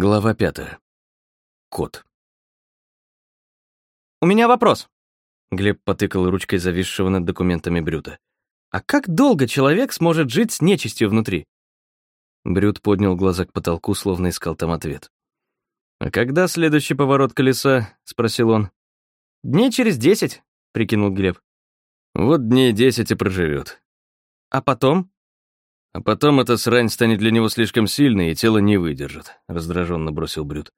Глава пятая. Кот. «У меня вопрос», — Глеб потыкал ручкой зависшего над документами Брюта. «А как долго человек сможет жить с нечистью внутри?» Брют поднял глаза к потолку, словно искал там ответ. «А когда следующий поворот колеса?» — спросил он. «Дней через десять», — прикинул Глеб. «Вот дней десять и проживет. «А потом?» «А потом эта срань станет для него слишком сильной, и тело не выдержит», — раздраженно бросил Брют.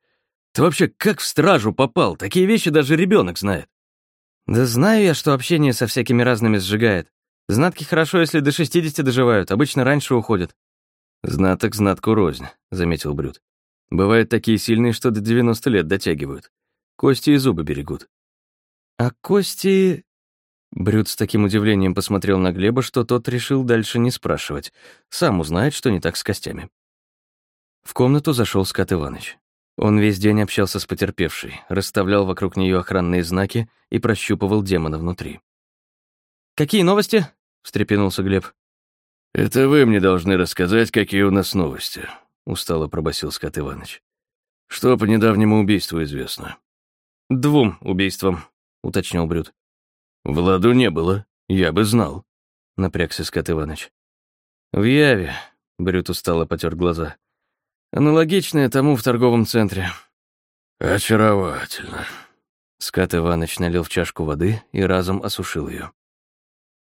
«Ты вообще как в стражу попал? Такие вещи даже ребенок знает». «Да знаю я, что общение со всякими разными сжигает. Знатки хорошо, если до 60 доживают, обычно раньше уходят». «Знаток знатку рознь», — заметил Брют. «Бывают такие сильные, что до 90 лет дотягивают. Кости и зубы берегут». «А кости...» Брют с таким удивлением посмотрел на Глеба, что тот решил дальше не спрашивать. Сам узнает, что не так с костями. В комнату зашел Скат Иваныч. Он весь день общался с потерпевшей, расставлял вокруг нее охранные знаки и прощупывал демона внутри. «Какие новости?» — встрепенулся Глеб. «Это вы мне должны рассказать, какие у нас новости», — устало пробасил Скат Иваныч. «Что по недавнему убийству известно?» «Двум убийствам», — уточнил Брют. «В ладу не было, я бы знал», — напрягся Скат Иваныч. «В Яве», — Брют устало потер глаза. «Аналогичное тому в торговом центре». «Очаровательно». Скат Иваныч налил в чашку воды и разом осушил ее.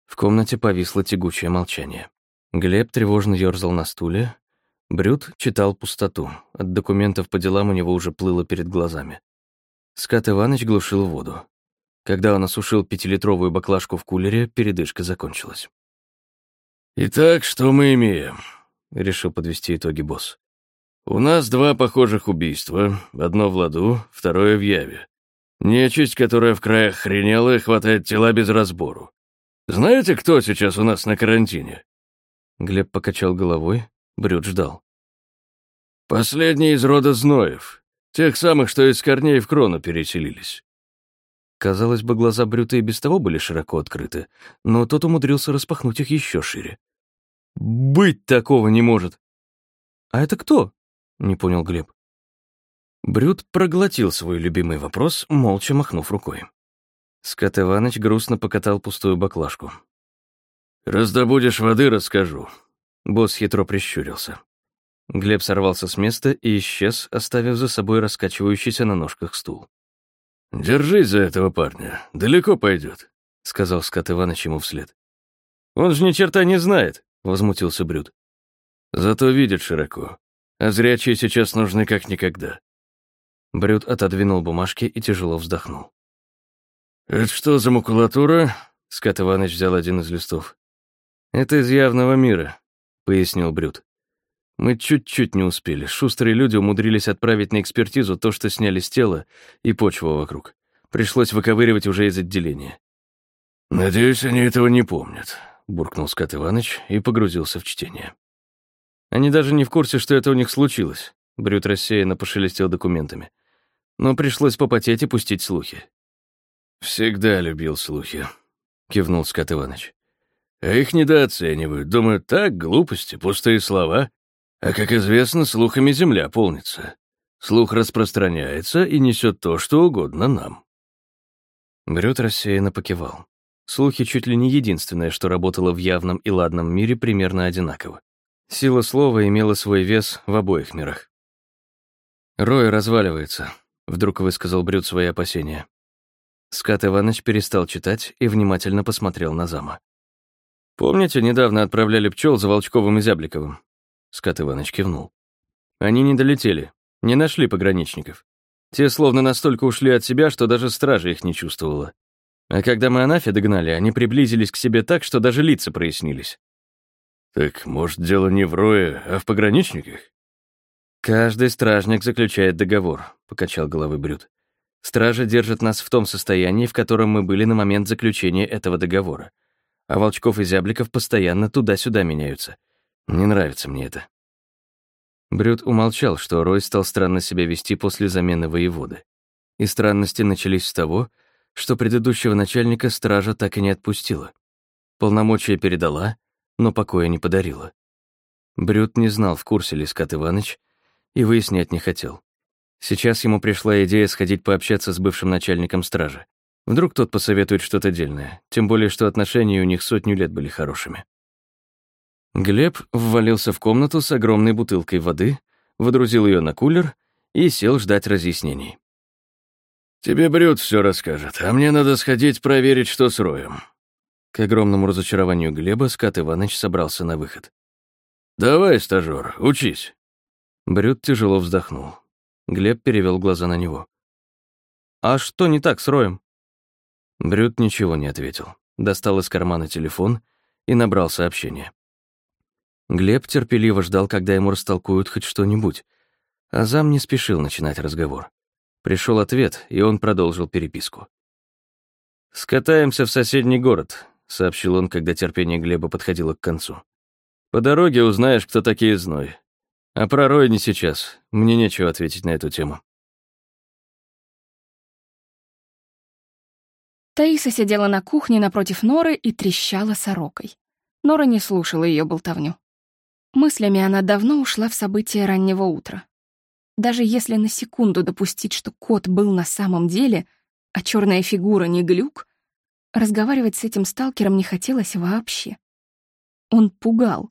В комнате повисло тягучее молчание. Глеб тревожно ёрзал на стуле. Брют читал пустоту. От документов по делам у него уже плыло перед глазами. Скат Иваныч глушил воду. Когда он осушил пятилитровую баклажку в кулере, передышка закончилась. «Итак, что мы имеем?» — решил подвести итоги босс. «У нас два похожих убийства. Одно в ладу, второе в яве. Нечисть, которая в краях хренела и хватает тела без разбору. Знаете, кто сейчас у нас на карантине?» Глеб покачал головой, Брюд ждал. «Последний из рода Зноев. Тех самых, что из корней в крону переселились. Казалось бы, глаза Брюта и без того были широко открыты, но тот умудрился распахнуть их еще шире. «Быть такого не может!» «А это кто?» — не понял Глеб. Брют проглотил свой любимый вопрос, молча махнув рукой. Скот Иваныч грустно покатал пустую баклажку. «Раздобудешь воды, расскажу». Босс хитро прищурился. Глеб сорвался с места и исчез, оставив за собой раскачивающийся на ножках стул. «Держись за этого парня, далеко пойдет», — сказал Скот Иваныч ему вслед. «Он же ни черта не знает», — возмутился Брюд. «Зато видит широко, а зрячие сейчас нужны как никогда». Брюд отодвинул бумажки и тяжело вздохнул. «Это что за макулатура?» — Скот Иваныч взял один из листов. «Это из явного мира», — пояснил Брюд. Мы чуть-чуть не успели. Шустрые люди умудрились отправить на экспертизу то, что сняли с тела, и почву вокруг. Пришлось выковыривать уже из отделения. «Надеюсь, они этого не помнят», — буркнул Скат Иваныч и погрузился в чтение. Они даже не в курсе, что это у них случилось. Брют рассеянно пошелестел документами. Но пришлось попотеть и пустить слухи. «Всегда любил слухи», — кивнул Скат Иваныч. «А их недооценивают. Думают, так, глупости, пустые слова. А как известно, слухами земля полнится. Слух распространяется и несет то, что угодно нам. Брюд рассеянно покивал. Слухи чуть ли не единственное, что работало в явном и ладном мире примерно одинаково. Сила слова имела свой вес в обоих мирах. «Рой разваливается», — вдруг высказал Брюд свои опасения. Скат Иваныч перестал читать и внимательно посмотрел на зама. «Помните, недавно отправляли пчел за Волчковым и Зябликовым? Скат Иваныч кивнул. Они не долетели, не нашли пограничников. Те словно настолько ушли от себя, что даже стража их не чувствовала. А когда мы Анафе догнали, они приблизились к себе так, что даже лица прояснились. «Так, может, дело не в Рое, а в пограничниках?» «Каждый стражник заключает договор», — покачал головой Брюд. «Стража держит нас в том состоянии, в котором мы были на момент заключения этого договора. А Волчков и Зябликов постоянно туда-сюда меняются. Не нравится мне это». Брюд умолчал, что Рой стал странно себя вести после замены воеводы. И странности начались с того, что предыдущего начальника стража так и не отпустила. Полномочия передала, но покоя не подарила. Брюд не знал, в курсе ли Скат Иваныч, и выяснять не хотел. Сейчас ему пришла идея сходить пообщаться с бывшим начальником стражи. Вдруг тот посоветует что-то дельное, тем более что отношения у них сотню лет были хорошими. Глеб ввалился в комнату с огромной бутылкой воды, водрузил ее на кулер и сел ждать разъяснений. «Тебе Брюд все расскажет, а мне надо сходить проверить, что с Роем». К огромному разочарованию Глеба Скат Иваныч собрался на выход. «Давай, стажёр, учись». Брюд тяжело вздохнул. Глеб перевел глаза на него. «А что не так с Роем?» Брюд ничего не ответил. Достал из кармана телефон и набрал сообщение. Глеб терпеливо ждал, когда ему растолкуют хоть что-нибудь, а зам не спешил начинать разговор. Пришел ответ, и он продолжил переписку. «Скатаемся в соседний город», — сообщил он, когда терпение Глеба подходило к концу. «По дороге узнаешь, кто такие зной. А про Рой не сейчас. Мне нечего ответить на эту тему». Таиса сидела на кухне напротив Норы и трещала сорокой. Нора не слушала ее болтовню. Мыслями она давно ушла в события раннего утра. Даже если на секунду допустить, что кот был на самом деле, а черная фигура не глюк, разговаривать с этим сталкером не хотелось вообще. Он пугал.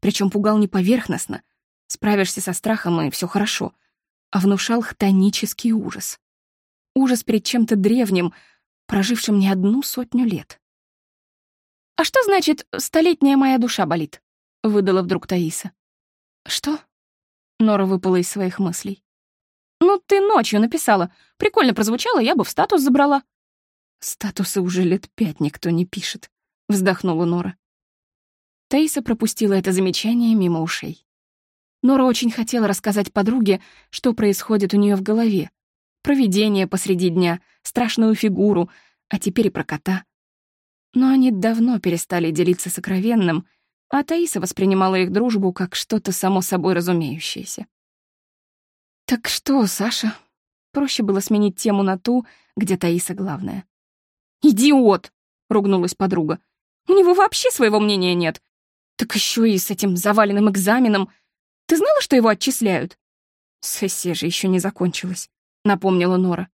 Причем пугал не поверхностно. Справишься со страхом, и все хорошо. А внушал хтонический ужас. Ужас перед чем-то древним — прожившим не одну сотню лет. «А что значит «столетняя моя душа болит»?» — выдала вдруг Таиса. «Что?» — Нора выпала из своих мыслей. «Ну, ты ночью написала. Прикольно прозвучало, я бы в статус забрала». «Статусы уже лет пять никто не пишет», — вздохнула Нора. Таиса пропустила это замечание мимо ушей. Нора очень хотела рассказать подруге, что происходит у нее в голове, провидение посреди дня, страшную фигуру, а теперь и про кота. Но они давно перестали делиться сокровенным, а Таиса воспринимала их дружбу как что-то само собой разумеющееся. «Так что, Саша?» Проще было сменить тему на ту, где Таиса главная. «Идиот!» — ругнулась подруга. «У него вообще своего мнения нет. Так еще и с этим заваленным экзаменом. Ты знала, что его отчисляют?» Сессия же еще не закончилась. — напомнила Нора.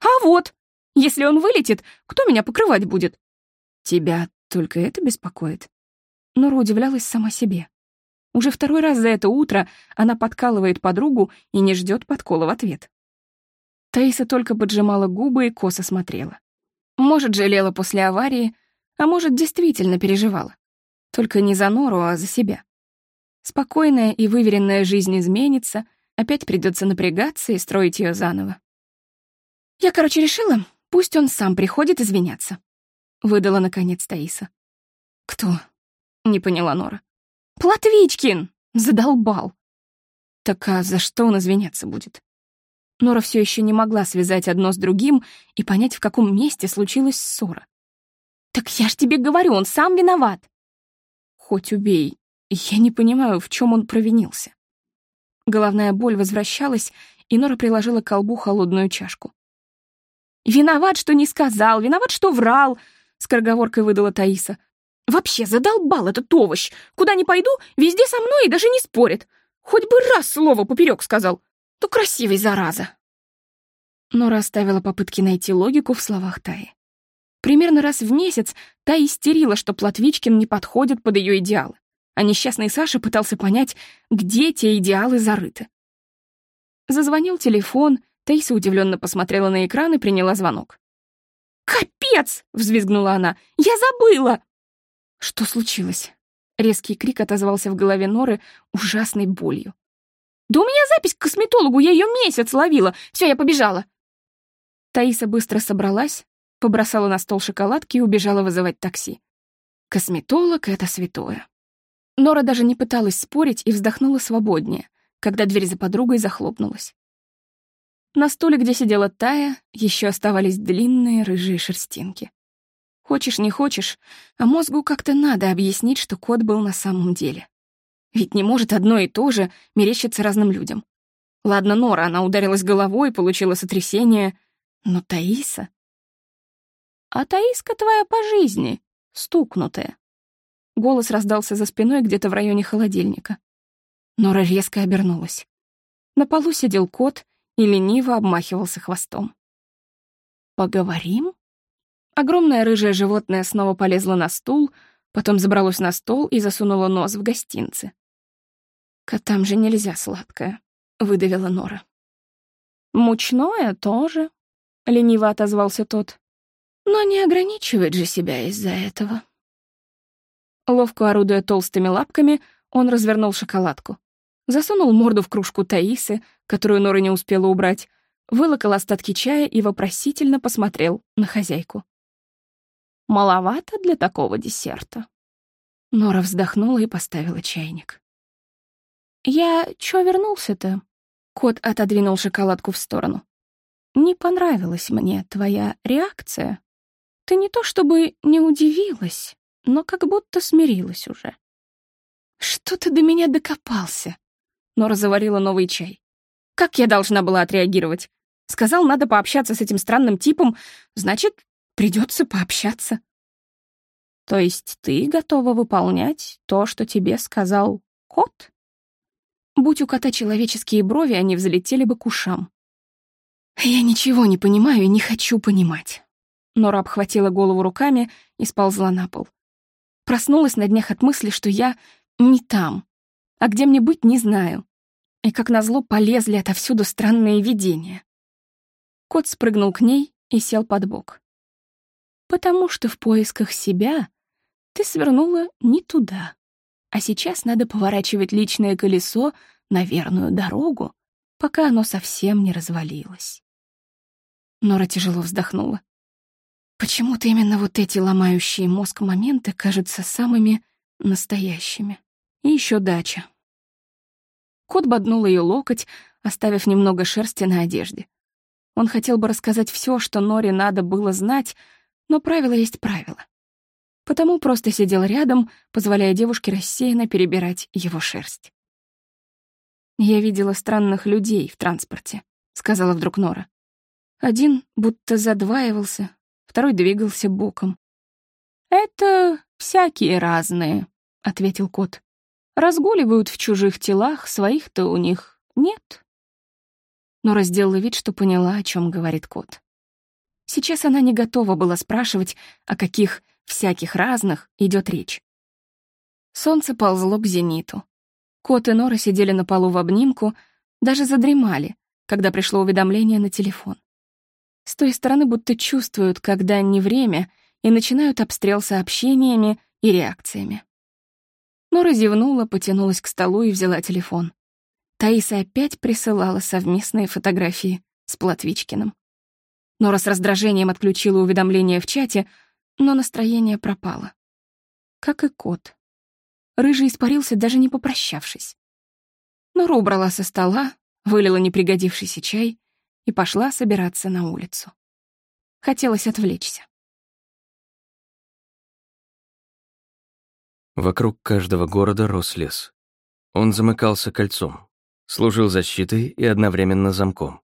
«А вот! Если он вылетит, кто меня покрывать будет?» «Тебя только это беспокоит?» Нора удивлялась сама себе. Уже второй раз за это утро она подкалывает подругу и не ждет подкола в ответ. Таиса только поджимала губы и косо смотрела. Может, жалела после аварии, а может, действительно переживала. Только не за Нору, а за себя. Спокойная и выверенная жизнь изменится — Опять придется напрягаться и строить ее заново. Я, короче, решила, пусть он сам приходит извиняться. Выдала, наконец, Таиса. «Кто?» — не поняла Нора. «Платвичкин! Задолбал!» «Так а за что он извиняться будет?» Нора все еще не могла связать одно с другим и понять, в каком месте случилась ссора. «Так я ж тебе говорю, он сам виноват!» «Хоть убей, я не понимаю, в чем он провинился». Головная боль возвращалась, и Нора приложила к колбу холодную чашку. «Виноват, что не сказал, виноват, что врал», — скороговоркой выдала Таиса. «Вообще задолбал этот овощ. Куда ни пойду, везде со мной и даже не спорит. Хоть бы раз слово поперек сказал. То красивый, зараза». Нора оставила попытки найти логику в словах Таи. Примерно раз в месяц та истерила, что Платвичкин не подходит под ее идеалы а несчастный Саша пытался понять, где те идеалы зарыты. Зазвонил телефон, Таиса удивленно посмотрела на экран и приняла звонок. «Капец!» — взвизгнула она. «Я забыла!» Что случилось? Резкий крик отозвался в голове Норы ужасной болью. «Да у меня запись к косметологу, я ее месяц ловила. Все, я побежала!» Таиса быстро собралась, побросала на стол шоколадки и убежала вызывать такси. Косметолог — это святое. Нора даже не пыталась спорить и вздохнула свободнее, когда дверь за подругой захлопнулась. На стуле, где сидела Тая, еще оставались длинные рыжие шерстинки. Хочешь, не хочешь, а мозгу как-то надо объяснить, что кот был на самом деле. Ведь не может одно и то же мерещиться разным людям. Ладно, Нора, она ударилась головой, получила сотрясение, но Таиса... А Таиска твоя по жизни, стукнутая. Голос раздался за спиной где-то в районе холодильника. Нора резко обернулась. На полу сидел кот и лениво обмахивался хвостом. «Поговорим?» Огромное рыжее животное снова полезло на стул, потом забралось на стол и засунуло нос в гостинцы. «Котам же нельзя сладкое», — выдавила Нора. «Мучное тоже», — лениво отозвался тот. «Но не ограничивает же себя из-за этого». Ловко орудуя толстыми лапками, он развернул шоколадку. Засунул морду в кружку Таисы, которую Нора не успела убрать, вылокал остатки чая и вопросительно посмотрел на хозяйку. «Маловато для такого десерта?» Нора вздохнула и поставила чайник. «Я чё вернулся-то?» Кот отодвинул шоколадку в сторону. «Не понравилась мне твоя реакция. Ты не то чтобы не удивилась, но как будто смирилась уже. «Что ты до меня докопался?» Нора заварила новый чай. «Как я должна была отреагировать? Сказал, надо пообщаться с этим странным типом, значит, придется пообщаться». «То есть ты готова выполнять то, что тебе сказал кот?» Будь у кота человеческие брови, они взлетели бы к ушам. «Я ничего не понимаю и не хочу понимать». Нора обхватила голову руками и сползла на пол. Проснулась на днях от мысли, что я не там, а где мне быть, не знаю. И, как назло, полезли отовсюду странные видения. Кот спрыгнул к ней и сел под бок. «Потому что в поисках себя ты свернула не туда, а сейчас надо поворачивать личное колесо на верную дорогу, пока оно совсем не развалилось». Нора тяжело вздохнула. Почему-то именно вот эти ломающие мозг моменты кажутся самыми настоящими. И еще дача. Кот боднул ее локоть, оставив немного шерсти на одежде. Он хотел бы рассказать все, что Норе надо было знать, но правило есть правило. Потому просто сидел рядом, позволяя девушке рассеянно перебирать его шерсть. «Я видела странных людей в транспорте», — сказала вдруг Нора. Один будто задваивался, второй двигался боком. «Это всякие разные», — ответил кот. «Разгуливают в чужих телах, своих-то у них нет». Нора сделала вид, что поняла, о чем говорит кот. Сейчас она не готова была спрашивать, о каких всяких разных идет речь. Солнце ползло к зениту. Кот и Нора сидели на полу в обнимку, даже задремали, когда пришло уведомление на телефон. С той стороны будто чувствуют, когда не время, и начинают обстрел сообщениями и реакциями. Нора зевнула, потянулась к столу и взяла телефон. Таиса опять присылала совместные фотографии с Платвичкиным. Нора с раздражением отключила уведомления в чате, но настроение пропало. Как и кот. Рыжий испарился, даже не попрощавшись. Нора убрала со стола, вылила непригодившийся чай и пошла собираться на улицу. Хотелось отвлечься. Вокруг каждого города рос лес. Он замыкался кольцом, служил защитой и одновременно замком.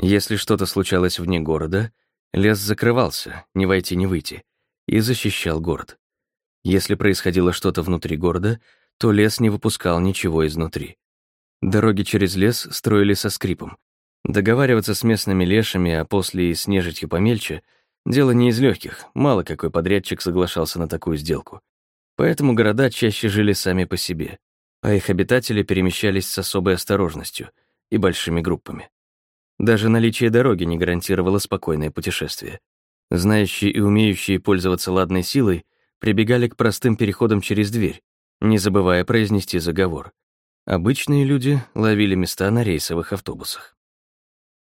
Если что-то случалось вне города, лес закрывался, не войти, не выйти, и защищал город. Если происходило что-то внутри города, то лес не выпускал ничего изнутри. Дороги через лес строили со скрипом, Договариваться с местными лешами, а после и с нежитью помельче — дело не из легких, мало какой подрядчик соглашался на такую сделку. Поэтому города чаще жили сами по себе, а их обитатели перемещались с особой осторожностью и большими группами. Даже наличие дороги не гарантировало спокойное путешествие. Знающие и умеющие пользоваться ладной силой прибегали к простым переходам через дверь, не забывая произнести заговор. Обычные люди ловили места на рейсовых автобусах.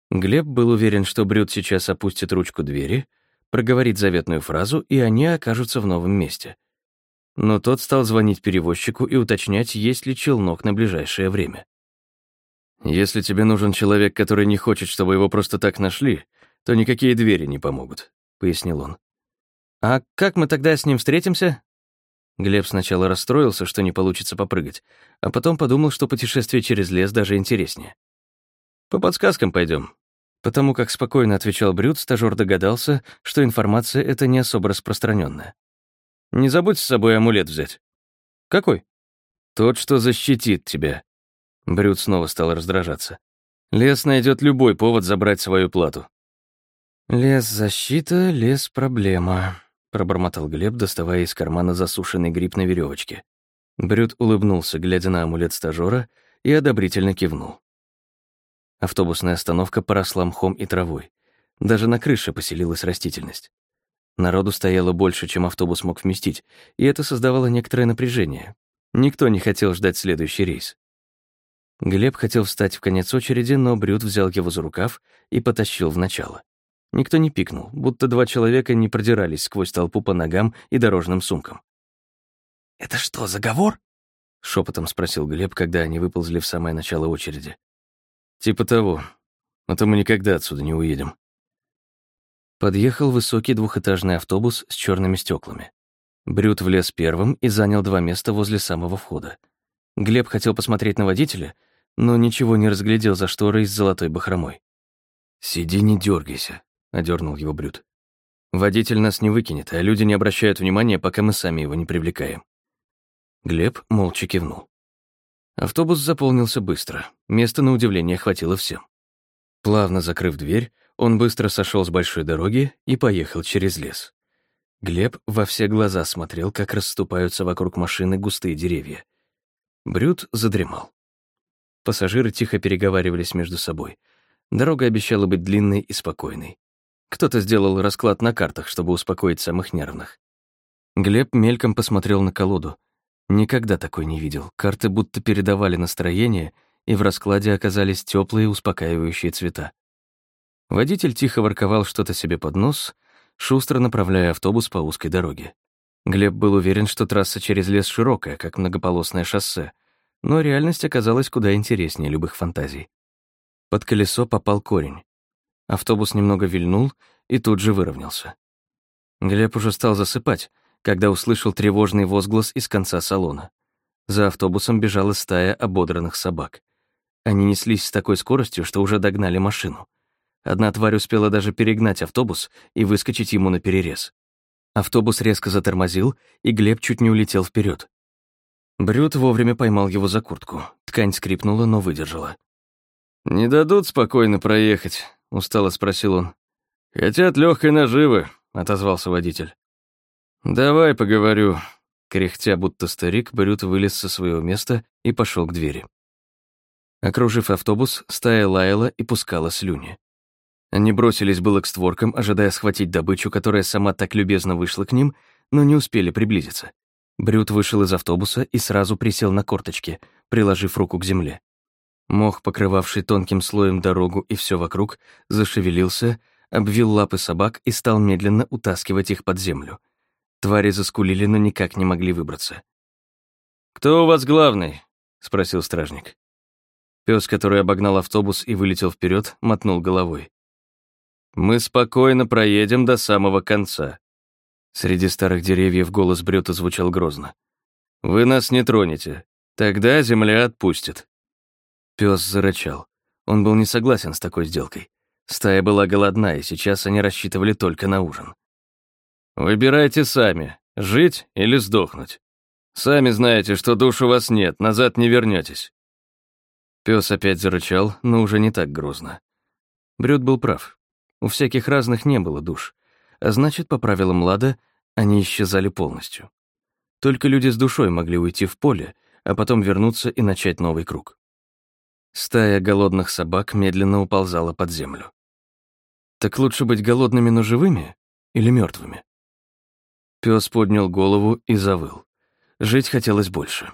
Глеб был уверен, что Брюд сейчас опустит ручку двери, проговорит заветную фразу, и они окажутся в новом месте. Но тот стал звонить перевозчику и уточнять, есть ли челнок на ближайшее время. «Если тебе нужен человек, который не хочет, чтобы его просто так нашли, то никакие двери не помогут», — пояснил он. «А как мы тогда с ним встретимся?» Глеб сначала расстроился, что не получится попрыгать, а потом подумал, что путешествие через лес даже интереснее. «По подсказкам пойдем. Потому как спокойно отвечал Брюд, стажёр догадался, что информация эта не особо распространенная. «Не забудь с собой амулет взять». «Какой?» «Тот, что защитит тебя». Брюд снова стал раздражаться. Лес найдет любой повод забрать свою плату. «Лес — защита, лес — проблема», — пробормотал Глеб, доставая из кармана засушенный гриб на веревочке. Брюд улыбнулся, глядя на амулет стажера, и одобрительно кивнул. Автобусная остановка поросла мхом и травой. Даже на крыше поселилась растительность. Народу стояло больше, чем автобус мог вместить, и это создавало некоторое напряжение. Никто не хотел ждать следующий рейс. Глеб хотел встать в конец очереди, но Брюд взял его за рукав и потащил в начало. Никто не пикнул, будто два человека не продирались сквозь толпу по ногам и дорожным сумкам. «Это что, заговор?» — шепотом спросил Глеб, когда они выползли в самое начало очереди. «Типа того. А то мы никогда отсюда не уедем». Подъехал высокий двухэтажный автобус с черными стеклами. Брюд влез первым и занял два места возле самого входа. Глеб хотел посмотреть на водителя, но ничего не разглядел за шторой с золотой бахромой. «Сиди, не дергайся, одернул его Брюд. «Водитель нас не выкинет, а люди не обращают внимания, пока мы сами его не привлекаем». Глеб молча кивнул. Автобус заполнился быстро, места на удивление хватило всем. Плавно закрыв дверь, он быстро сошел с большой дороги и поехал через лес. Глеб во все глаза смотрел, как расступаются вокруг машины густые деревья. Брюд задремал. Пассажиры тихо переговаривались между собой. Дорога обещала быть длинной и спокойной. Кто-то сделал расклад на картах, чтобы успокоить самых нервных. Глеб мельком посмотрел на колоду. Никогда такой не видел. Карты будто передавали настроение, и в раскладе оказались теплые, успокаивающие цвета. Водитель тихо ворковал что-то себе под нос, шустро направляя автобус по узкой дороге. Глеб был уверен, что трасса через лес широкая, как многополосное шоссе, но реальность оказалась куда интереснее любых фантазий. Под колесо попал корень. Автобус немного вильнул и тут же выровнялся. Глеб уже стал засыпать, когда услышал тревожный возглас из конца салона. За автобусом бежала стая ободранных собак. Они неслись с такой скоростью, что уже догнали машину. Одна тварь успела даже перегнать автобус и выскочить ему на перерез. Автобус резко затормозил, и Глеб чуть не улетел вперед. Брюд вовремя поймал его за куртку. Ткань скрипнула, но выдержала. «Не дадут спокойно проехать?» — устало спросил он. «Хотят легкой наживы», — отозвался водитель. «Давай поговорю». Кряхтя, будто старик, Брюд вылез со своего места и пошел к двери. Окружив автобус, стая лаяла и пускала слюни. Они бросились было к створкам, ожидая схватить добычу, которая сама так любезно вышла к ним, но не успели приблизиться. Брюд вышел из автобуса и сразу присел на корточки, приложив руку к земле. Мох, покрывавший тонким слоем дорогу и все вокруг, зашевелился, обвил лапы собак и стал медленно утаскивать их под землю. Твари заскулили, но никак не могли выбраться. «Кто у вас главный?» — спросил стражник. Пес, который обогнал автобус и вылетел вперед, мотнул головой. Мы спокойно проедем до самого конца. Среди старых деревьев голос Брюта звучал грозно. Вы нас не тронете. Тогда земля отпустит. Пес зарычал. Он был не согласен с такой сделкой. Стая была голодна, и сейчас они рассчитывали только на ужин. «Выбирайте сами, жить или сдохнуть. Сами знаете, что душ у вас нет, назад не вернетесь. Пес опять зарычал, но уже не так грозно. Брюд был прав. У всяких разных не было душ, значит, по правилам Лада, они исчезали полностью. Только люди с душой могли уйти в поле, а потом вернуться и начать новый круг. Стая голодных собак медленно уползала под землю. Так лучше быть голодными, но живыми или мертвыми? Пес поднял голову и завыл. Жить хотелось больше.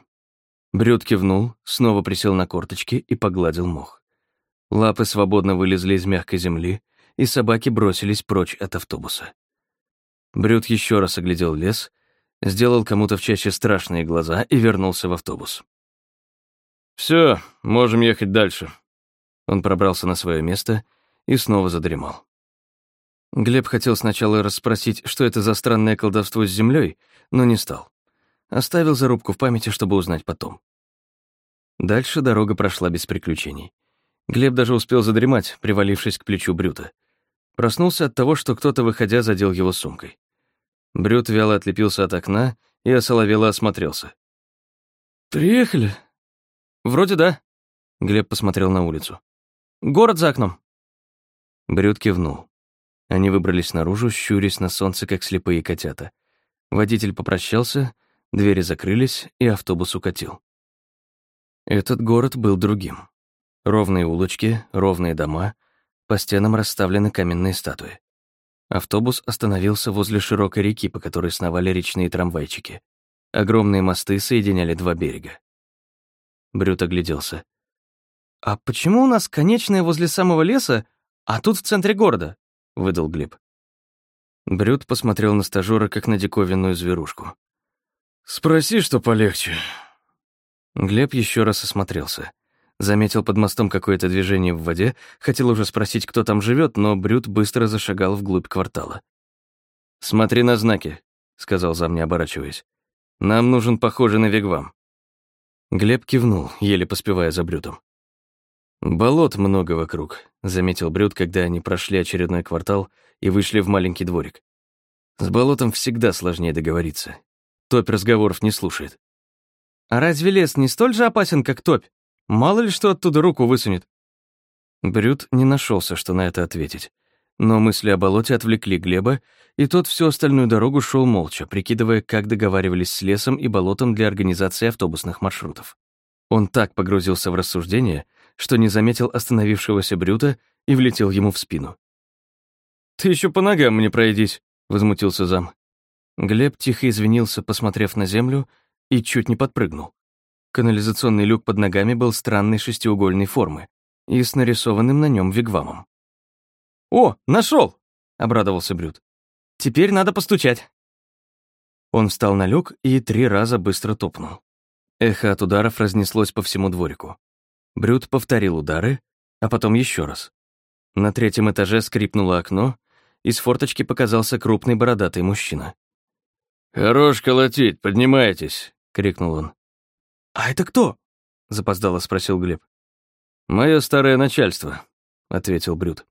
Брюд кивнул, снова присел на корточки и погладил мох. Лапы свободно вылезли из мягкой земли, и собаки бросились прочь от автобуса. Брюд еще раз оглядел лес, сделал кому-то в чаще страшные глаза и вернулся в автобус. Все, можем ехать дальше». Он пробрался на свое место и снова задремал. Глеб хотел сначала расспросить, что это за странное колдовство с землей, но не стал. Оставил зарубку в памяти, чтобы узнать потом. Дальше дорога прошла без приключений. Глеб даже успел задремать, привалившись к плечу Брюта. Проснулся от того, что кто-то, выходя, задел его сумкой. Брют вяло отлепился от окна и осоловело осмотрелся. «Приехали?» «Вроде да». Глеб посмотрел на улицу. «Город за окном». Брюд кивнул. Они выбрались наружу, щурясь на солнце, как слепые котята. Водитель попрощался, двери закрылись, и автобус укатил. Этот город был другим. Ровные улочки, ровные дома, по стенам расставлены каменные статуи. Автобус остановился возле широкой реки, по которой сновали речные трамвайчики. Огромные мосты соединяли два берега. Брют огляделся. «А почему у нас конечная возле самого леса, а тут в центре города?» — выдал Глеб. Брют посмотрел на стажёра, как на диковинную зверушку. «Спроси, что полегче». Глеб еще раз осмотрелся. Заметил под мостом какое-то движение в воде, хотел уже спросить, кто там живет, но Брют быстро зашагал вглубь квартала. «Смотри на знаки», — сказал зам, не оборачиваясь. «Нам нужен похожий на вигвам». Глеб кивнул, еле поспевая за Брютом. «Болот много вокруг», — заметил Брют, когда они прошли очередной квартал и вышли в маленький дворик. «С болотом всегда сложнее договориться. Топь разговоров не слушает». «А разве лес не столь же опасен, как топь? Мало ли что оттуда руку высунет». Брют не нашелся, что на это ответить. Но мысли о болоте отвлекли Глеба, и тот всю остальную дорогу шел молча, прикидывая, как договаривались с лесом и болотом для организации автобусных маршрутов. Он так погрузился в рассуждение, что не заметил остановившегося Брюта и влетел ему в спину. «Ты еще по ногам мне пройдись», — возмутился зам. Глеб тихо извинился, посмотрев на землю, и чуть не подпрыгнул. Канализационный люк под ногами был странной шестиугольной формы и с нарисованным на нем вигвамом. «О, нашел! обрадовался Брют. «Теперь надо постучать». Он встал на люк и три раза быстро топнул. Эхо от ударов разнеслось по всему дворику. Брют повторил удары, а потом еще раз. На третьем этаже скрипнуло окно, из форточки показался крупный бородатый мужчина. «Хорош колотить, поднимайтесь!» — крикнул он. «А это кто?» — запоздало спросил Глеб. «Мое старое начальство», — ответил Брют.